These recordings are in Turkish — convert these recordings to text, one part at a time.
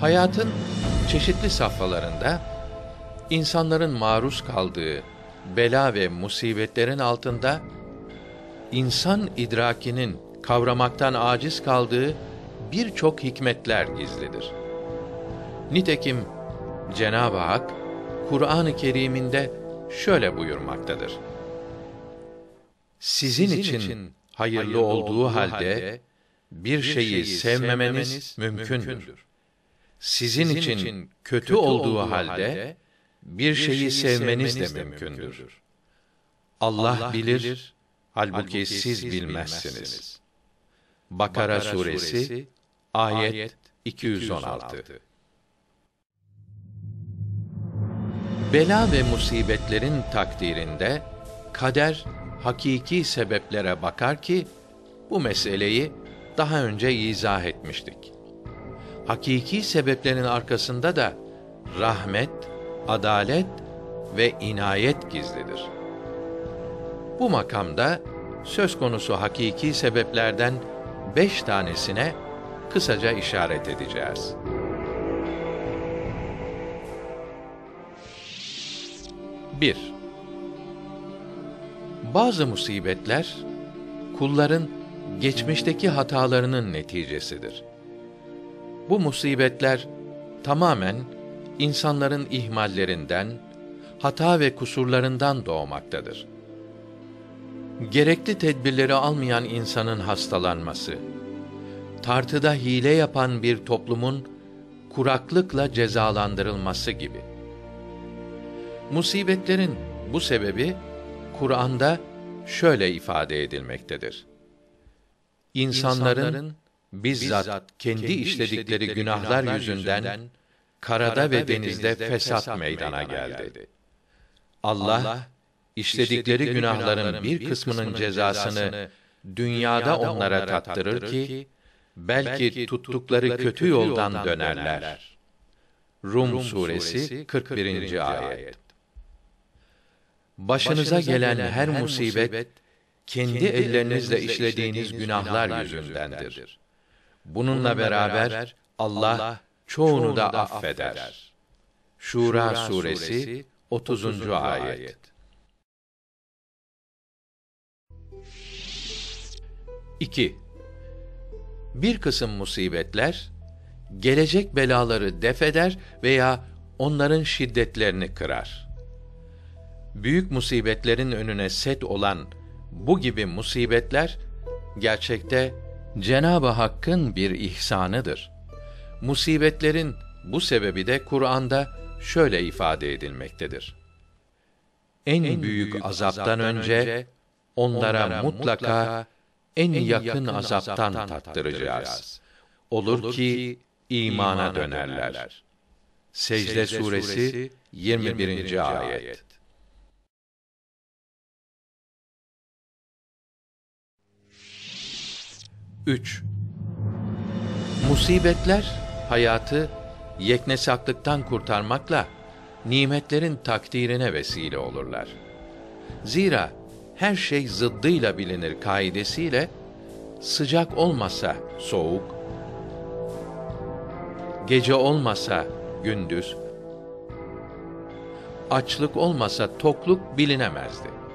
Hayatın çeşitli safhalarında insanların maruz kaldığı bela ve musibetlerin altında insan idrakinin kavramaktan aciz kaldığı birçok hikmetler gizlidir. Nitekim Cenab-ı Hak Kur'an-ı Kerim'inde şöyle buyurmaktadır. Sizin, için hayırlı olduğu halde bir şeyi sevmemeniz mümkündür. Sizin için kötü olduğu halde bir şeyi sevmeniz de mümkündür. Allah bilir, halbuki siz bilmezsiniz. Bakara suresi ayet 216. Bela ve musibetlerin takdirinde kader hakiki sebeplere bakar ki bu meseleyi daha önce izah etmiştik. Hakiki sebeplerin arkasında da rahmet, adalet ve inayet gizlidir. Bu makamda söz konusu hakiki sebeplerden beş tanesine kısaca işaret edeceğiz. Bir, bazı musibetler kulların geçmişteki hatalarının neticesidir. Bu musibetler tamamen insanların ihmallerinden, hata ve kusurlarından doğmaktadır. Gerekli tedbirleri almayan insanın hastalanması, tartıda hile yapan bir toplumun kuraklıkla cezalandırılması gibi. Musibetlerin bu sebebi Kur'an'da şöyle ifade edilmektedir. İnsanların bizzat kendi işledikleri günahlar yüzünden karada ve denizde fesat meydana geldi. Allah işledikleri günahların bir kısmının cezasını dünyada onlara tattırır ki belki tuttukları kötü yoldan dönerler. Rum suresi 41. ayet. Başınıza gelen her musibet kendi ellerinizle işlediğiniz günahlar yüzündendir. Bununla beraber Allah çoğunu da affeder. Şura suresi 30. ayet. 2. Bir kısım musibetler gelecek belaları defeder veya onların şiddetlerini kırar. Büyük musibetlerin önüne set olan bu gibi musibetler gerçekte Cenab-ı Hakk'ın bir ihsanıdır. Musibetlerin bu sebebi de Kur'an'da şöyle ifade edilmektedir. En, büyük, azaptan önce onlara mutlaka en yakın azaptan tattıracağız. Olur ki imana dönerler. Secde suresi 21. ayet. Üç. Musibetler hayatı yeknesaklıktan kurtarmakla nimetlerin takdirine vesile olurlar. Zira her şey zıddıyla bilinir kaidesiyle sıcak olmasa soğuk, gece olmasa gündüz, açlık olmasa tokluk bilinemezdi.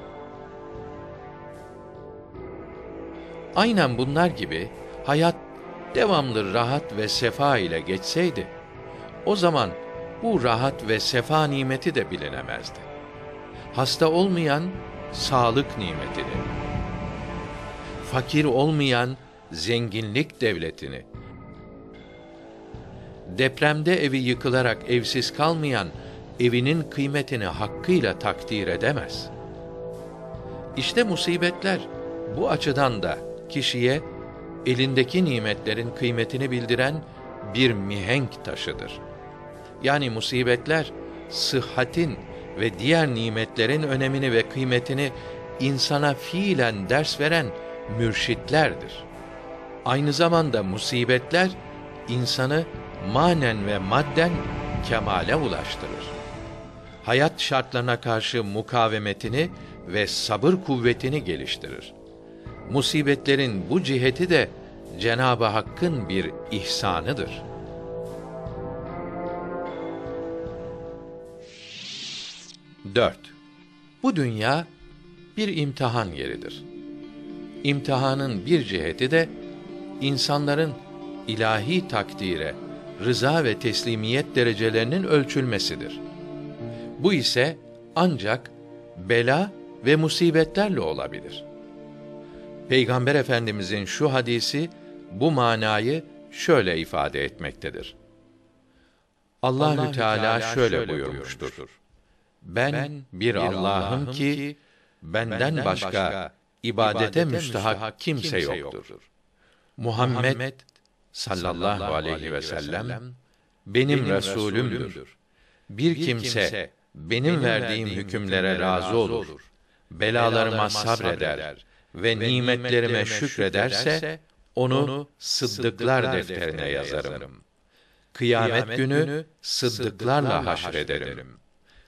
Aynen bunlar gibi hayat devamlı rahat ve sefa ile geçseydi, o zaman bu rahat ve sefa nimeti de bilinemezdi. Hasta olmayan sağlık nimetini, fakir olmayan zenginlik devletini, depremde evi yıkılarak evsiz kalmayan evinin kıymetini hakkıyla takdir edemez. İşte musibetler bu açıdan da kişiye elindeki nimetlerin kıymetini bildiren bir mihenk taşıdır. Yani musibetler sıhhatin ve diğer nimetlerin önemini ve kıymetini insana fiilen ders veren mürşitlerdir. Aynı zamanda musibetler insanı manen ve madden kemale ulaştırır. Hayat şartlarına karşı mukavemetini ve sabır kuvvetini geliştirir musibetlerin bu ciheti de Cenab-ı Hakk'ın bir ihsanıdır. Dört. Bu dünya bir imtihan yeridir. İmtihanın bir ciheti de insanların ilahi takdire, rıza ve teslimiyet derecelerinin ölçülmesidir. Bu ise ancak bela ve musibetlerle olabilir.'' Peygamber Efendimizin şu hadisi bu manayı şöyle ifade etmektedir. Allahü Teala şöyle buyurmuştur. Ben bir Allah'ım ki benden başka ibadete müstahak kimse yoktur. Muhammed sallallahu aleyhi ve sellem benim resulümdür. Bir kimse benim verdiğim hükümlere razı olur, belalarıma sabreder ve nimetlerime şükrederse onu sıddıklar defterine yazarım. Kıyamet günü sıddıklarla haşrederim.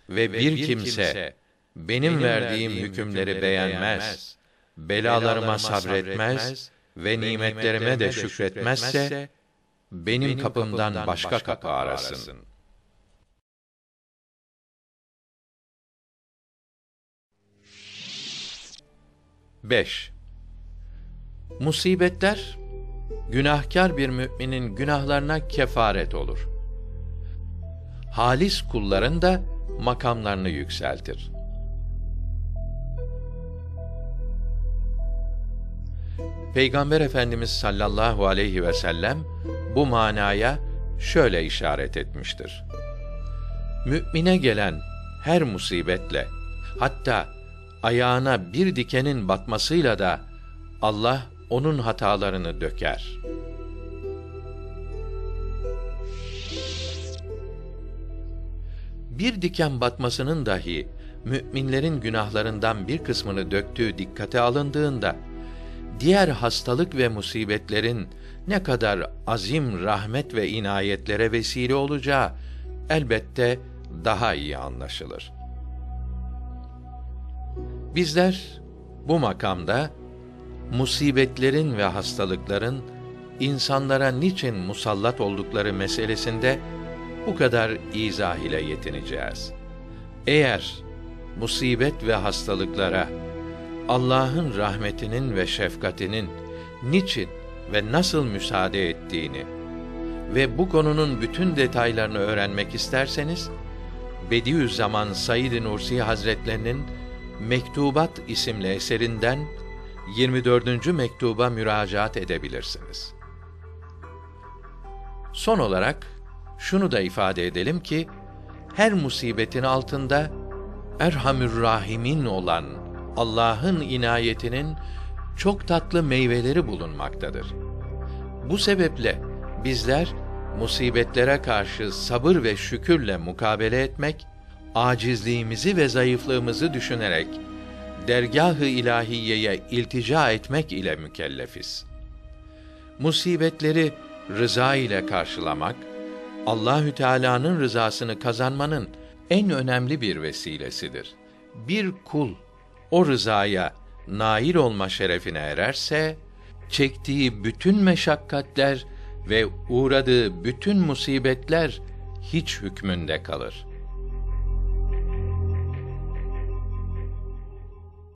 Ve bir kimse benim verdiğim hükümleri beğenmez, belalarıma sabretmez. ve nimetlerime de şükretmezse benim kapımdan başka kapı arasın. Beş. Musibetler günahkar bir müminin günahlarına kefaret olur. Halis kulların da makamlarını yükseltir. Peygamber Efendimiz sallallahu aleyhi ve sellem bu manaya şöyle işaret etmiştir. Mümine gelen her musibetle hatta ayağına bir dikenin batmasıyla da Allah onun hatalarını döker. Bir diken batmasının dahi müminlerin günahlarından bir kısmını döktüğü dikkate alındığında diğer hastalık ve musibetlerin ne kadar azim rahmet ve inayetlere vesile olacağı elbette daha iyi anlaşılır. Bizler bu makamda musibetlerin ve hastalıkların insanlara niçin musallat oldukları meselesinde bu kadar izah ile yetineceğiz. Eğer musibet ve hastalıklara Allah'ın rahmetinin ve şefkatinin niçin ve nasıl müsaade ettiğini ve bu konunun bütün detaylarını öğrenmek isterseniz Bediüzzaman Said Nursi Hazretlerinin Mektubat isimli eserinden 24. mektuba müracaat edebilirsiniz. Son olarak şunu da ifade edelim ki her musibetin altında Erhamür Rahimin olan Allah'ın inayetinin çok tatlı meyveleri bulunmaktadır. Bu sebeple bizler musibetlere karşı sabır ve şükürle mukabele etmek, acizliğimizi ve zayıflığımızı düşünerek dergâh-ı ilahiyeye iltica etmek ile mükellefiz. Musibetleri rıza ile karşılamak Allahü Teala'nın rızasını kazanmanın en önemli bir vesilesidir. Bir kul o rızaya nail olma şerefine ererse çektiği bütün meşakkatler ve uğradığı bütün musibetler hiç hükmünde kalır.''